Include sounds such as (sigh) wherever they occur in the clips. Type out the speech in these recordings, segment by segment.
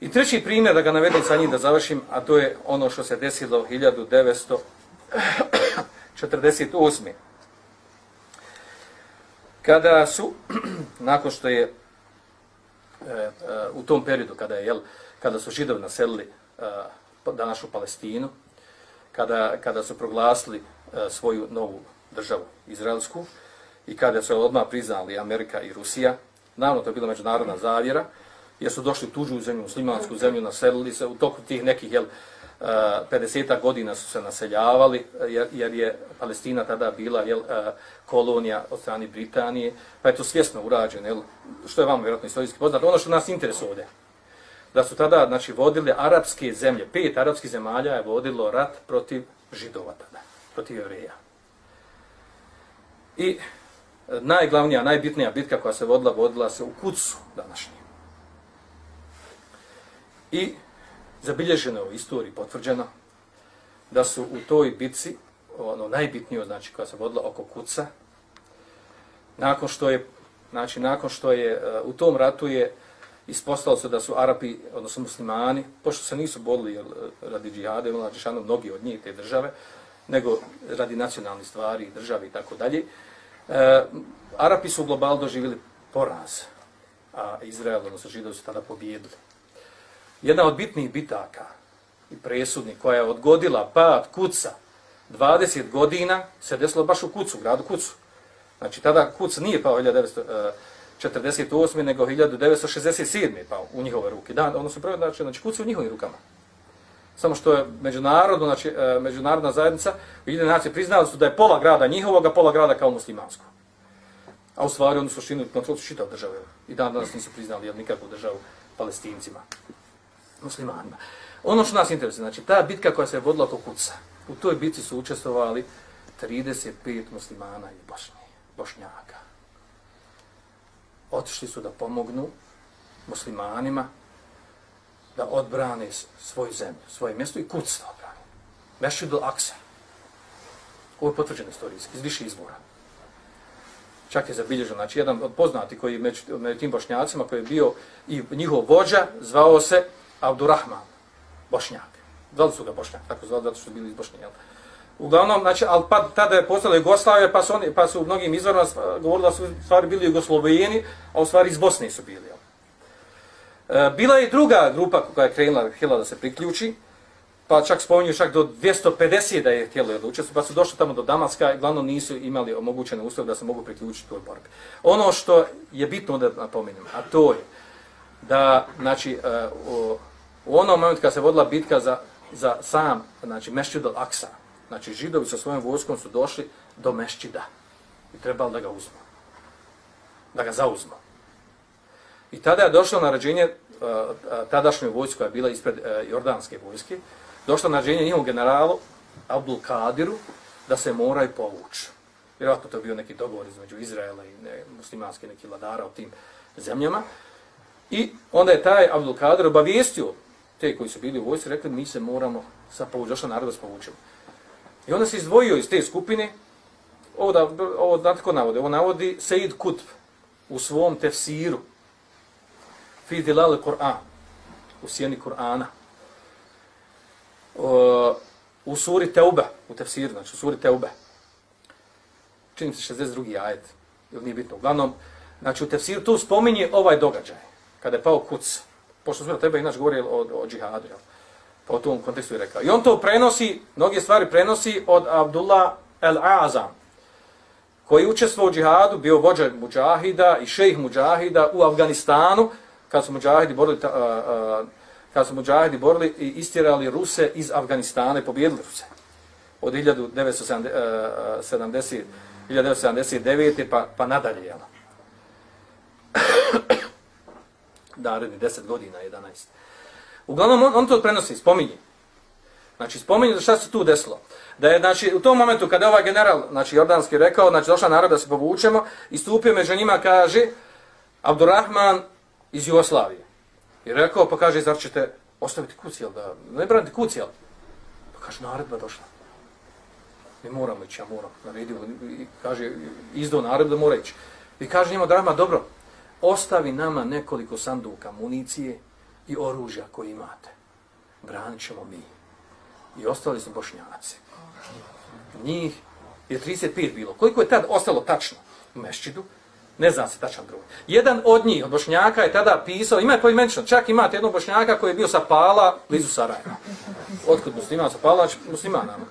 I treći primjer, da ga navedem sa njim da završim, a to je ono što se desilo 1948. Kada su, (clears throat) nakon što je, e, e, u tom periodu, kada, je, jel, kada su židovi naselili e, današnju Palestinu, kada, kada su proglasili e, svoju novu državu, Izraelsku, i kada su odmah priznali Amerika i Rusija, naravno to je bila međunarodna zavjera, jer su došli tuđu zemlju, muslimansku zemlju, naselili se u toku tih nekih, jel, e, 50 godina su se naseljavali, e, jer, jer je Palestina tada bila jel, e, kolonija od strane Britanije, pa je to svjesno urađeno, jel, što je vam vjerojatno istorijski poznato. Ono što nas interesuje ovdje, da su tada znači, vodili arapske zemlje, pet arapskih zemalja je vodilo rat protiv židova tada, protiv jevreja. I najglavnija, najbitnija bitka koja se vodila, vodila se u Kucu današnjim. I zabilježeno u istoriji, potvrđeno, da su u toj bitci, ono najbitnije, znači koja se vodila oko kuca, nakon što je, znači nakon što je e, u tom ratu je ispostavilo se da su Arapi, odnosno muslimani, pošto se nisu bodili radi džihade, znači šano mnogi od njih te države, nego radi nacionalnih stvari, države i tako dalje, e, Arapi su u globalu doživjeli poraz, a Izrael, odnosno židovi su tada pobjedili jedna od bitnih bitaka i presudnih koja je odgodila pad kuca 20 godina se desilo baš u kucu, gradu kucu. Znači tada kuc nije pao 1948. Eh, nego 1967. pao u njihove ruke. Da, odnosno prvo znači, znači kuc u njihovim rukama. Samo što je međunarodno, znači, eh, međunarodna zajednica, Ujedine nacije priznali su da je pola grada njihovoga, pola grada kao muslimansko. A u stvari oni su šinili kontrolu čitav države. I dan danas nisu priznali nikakvu državu palestincima muslimanima. Ono što nas interesuje, znači ta bitka koja se vodila oko kuca, u toj bitci su učestvovali 35 muslimana i Bošnje, bošnjaka. Otišli su da pomognu muslimanima da odbrane svoju zemlju, svoje mjesto i kuc da odbrane. Mešid do Aksa. Ovo je potvrđeno istorijski, iz više izvora. Čak je zabilježen, znači jedan od poznati koji je među, među tim bošnjacima, koji je bio i njihov vođa, zvao se Abdurrahman, Bošnjak. Zvali su ga Bošnjak, tako zvali zato što su bili iz Bošnje. Jel? Uglavnom, znači, ali pa, tada je postala Jugoslavija, pa su, oni, pa su u mnogim izvorima govorili da su stvari bili Jugoslovijeni, a u stvari iz Bosne su bili. Jel? E, bila je druga grupa koja je krenula, htjela da se priključi, pa čak spominju čak do 250 da je htjelo da učestvu, pa su došli tamo do Damaska i glavno nisu imali omogućene uslove da se mogu priključiti toj borbi. Ono što je bitno da napominjem, a to je da, znači, uh, u onom momentu kad se vodila bitka za, za sam, znači, Mešćid al-Aksa, znači, židovi sa svojom vojskom su došli do Mešćida i trebali da ga uzmu, da ga zauzmu. I tada je došlo naređenje eh, eh, tadašnjoj vojsku koja je bila ispred eh, jordanske vojske, došlo naređenje njihovom generalu Abdul Kadiru da se moraju povući. Vjerojatno to je bio neki dogovor između Izraela i ne, muslimanske neki vladara u tim zemljama. I onda je taj Abdul Kadir obavijestio te koji su bili u vojsci, rekli mi se moramo sa povući, došla naroda s povućemo. I onda se izdvojio iz te skupine, ovo, da, ovo znate ko navodi, ovo navodi Sejid Kutb u svom tefsiru, fi dilale Kur'an, u sjeni Kur'ana, uh, u suri Teube, u tefsiru, znači u suri Teube, čini se 62. ajet, ili nije bitno, uglavnom, znači u tefsiru tu spominje ovaj događaj kada je pao kuc, pošto smo tebe inače govorili o, o džihadu, jel? pa u tom kontekstu je rekao. I on to prenosi, mnoge stvari prenosi od Abdullah el-Azam, koji učestvo u džihadu, bio vođa muđahida i šejh muđahida u Afganistanu, kad su muđahidi borili, ta, a, a, kad su muđahidi borili i istirali Ruse iz Afganistana i pobjedili Ruse. Od 1970, 1979. pa, pa nadalje, jel? Naredni 10 godina, 11. Uglavnom, on, on to prenosi, spominje. Znači, spominje šta se tu desilo. Da je, znači, u tom momentu kada je ovaj general, znači, Jordanski rekao, znači, došla narod da se povučemo, i stupio među njima, kaže, Abdurrahman iz Jugoslavije. I rekao, pa kaže, zar ćete ostaviti kuc, jel, da, ne branite kuc, jel? Pa kaže, naredba došla. Mi moramo ići, ja moram, naredio, i kaže, izdo naredba da mora ići. I kaže njima, Abdurrahman, dobro, ostavi nama nekoliko sanduka municije, i oružja koje imate, branit ćemo mi. I ostali su bošnjaci. Njih je 35 bilo. Koliko je tad ostalo tačno u mešćidu? Ne znam se tačan broj. Jedan od njih, od bošnjaka, je tada pisao, ima je poimenično, čak imate jednog bošnjaka koji je bio sa Pala, blizu Sarajeva. Otkud musliman sa Pala, znači musliman nama.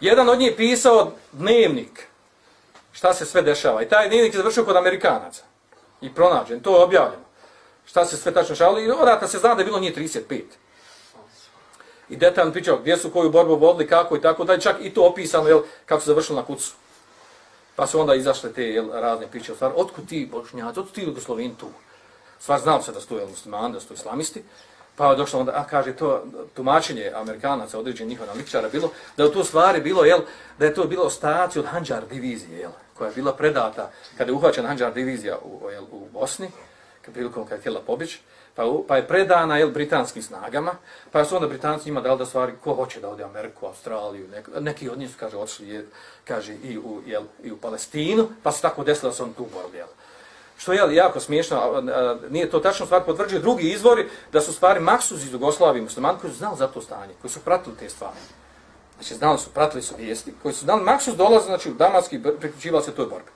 Jedan od njih je pisao dnevnik, šta se sve dešava. I taj dnevnik je završio kod Amerikanaca. I pronađen, to je objavljeno. Šta se sve tačno šalo. I odata se zna da je bilo nije 35. I detaljno pričao gdje su koju borbu vodili, kako i tako dalje. Čak i to opisano, jel, kako su završili na kucu. Pa su onda izašle te jel, razne priče. Stvar, otkud ti bošnjaci, otkud ti Jugoslovin tu? Stvar, znao se da su to muslimani, da su tu islamisti. Pa je došlo onda, a kaže to tumačenje Amerikanaca, određenih njihova analitičara bilo da je to stvari bilo, jel, da je to bilo ostaci od Hanđar divizije, jel, koja je bila predata kada je uhvaćena Hanđar divizija u, jel, u Bosni, kad prilikom kada je htjela pobić, pa, pa je predana jel, britanskim snagama, pa su onda britanci njima dali da stvari ko hoće da ode u Ameriku, Australiju, neki, neki od njih su, kaže, odšli, je, kaže, i u, jel, i u Palestinu, pa se tako desilo da su on tu borili, jel što je jako smiješno, a, a, nije to tačno stvar, potvrđuje drugi izvori da su stvari maksuz iz Jugoslavije muslimani koji su znali za to stanje, koji su pratili te stvari. Znači, znali su, pratili su vijesti, koji su znali, maksuz dolaze, znači, u Damaski priključivali se toj borbi.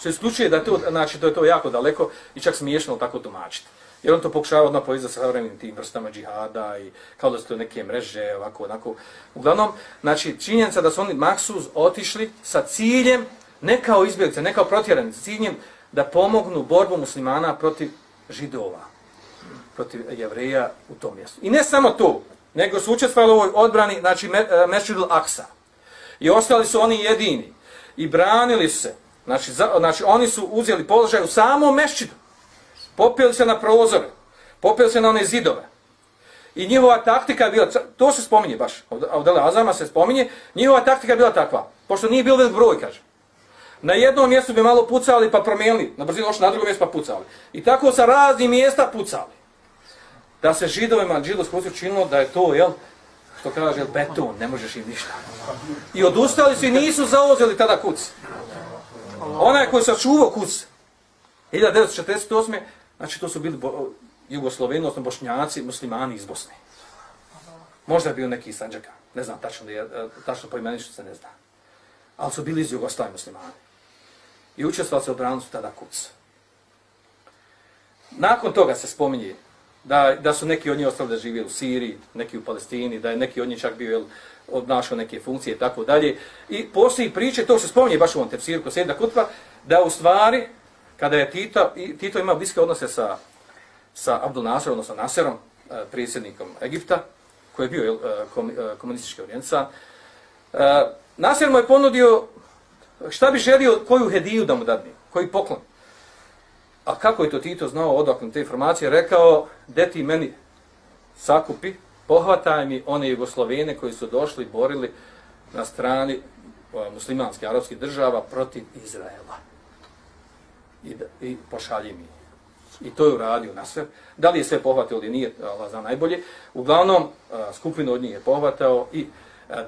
Što isključuje da to, znači, to je to jako daleko i čak smiješno tako tumačiti. Jer on to pokušava odmah povezati sa savremenim tim vrstama džihada i kao da su to neke mreže, ovako, onako. Uglavnom, znači, činjenica da su oni maksuz otišli sa ciljem, ne kao izbjeglice, ne kao protjerani, ciljem da pomognu borbu muslimana protiv židova, protiv jevreja u tom mjestu. I ne samo to, nego su učestvali u ovoj odbrani, znači e, Mešidul Aksa. I ostali su oni jedini. I branili se. Znači, za, znači oni su uzeli položaj u samom Mešidu. Popijeli se na prozore. Popijeli se na one zidove. I njihova taktika je bila, to se spominje baš, od Azama se spominje, njihova taktika je bila takva, pošto nije bilo velik broj, kaže. Na jednom mjestu bi malo pucali pa promijenili, na brzinu došli na drugo mjesto pa pucali. I tako sa raznih mjesta pucali. Da se židovima, židovsko učinilo činilo da je to, jel, što kaže, jel, beton, ne možeš im ništa. I odustali su i nisu zauzeli tada kuc. Onaj koji se čuvao kuc, 1948. Znači to su bili Jugosloveni, odnosno bošnjaci, muslimani iz Bosne. Možda je bio neki iz Sanđaka, ne znam tačno, je, e, tačno po imeniču se ne zna. Ali su bili iz Jugoslavije muslimani i učestvovao se u branu tada kuc. Nakon toga se spominje da, da su neki od njih ostali da žive u Siriji, neki u Palestini, da je neki od njih čak bio jel, odnašao neke funkcije i tako dalje. I postoji priče, to se spominje baš u ovom tefsiru kod sjeda kutva, da u stvari, kada je Tito, Tito imao bliske odnose sa, sa Abdul Nasser, odnosno Nasserom, eh, Egipta, koji je bio jel, e, e, komunistički orijenca, e, Nasser mu je ponudio šta bi želio, koju hediju da mu dadne, koji poklon. A kako je to Tito znao odakle te informacije, rekao, de ti meni sakupi, pohvataj mi one Jugoslovene koji su došli, borili na strani muslimanske arapske država protiv Izraela. I, da, i pošalji mi. I to je uradio na sve. Da li je sve pohvatio ili nije, Allah zna najbolje. Uglavnom, skupinu od njih je pohvatao i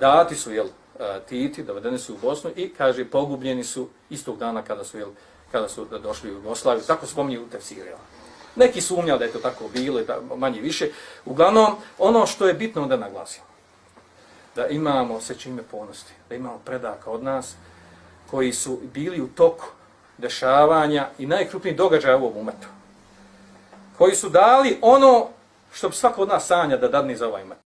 dati su, jel, Titi, dovedeni su u Bosnu i kaže pogubljeni su istog dana kada su jel, kada su došli u Jugoslaviju. Tako spominju u tefsirima. Neki sumnja da je to tako bilo, manje više. Uglavnom, ono što je bitno da naglasimo, da imamo se čime ponosti, da imamo predaka od nas koji su bili u toku dešavanja i najkrupniji događaja u ovom umetu. Koji su dali ono što bi svako od nas sanja da dadni za ovaj umet.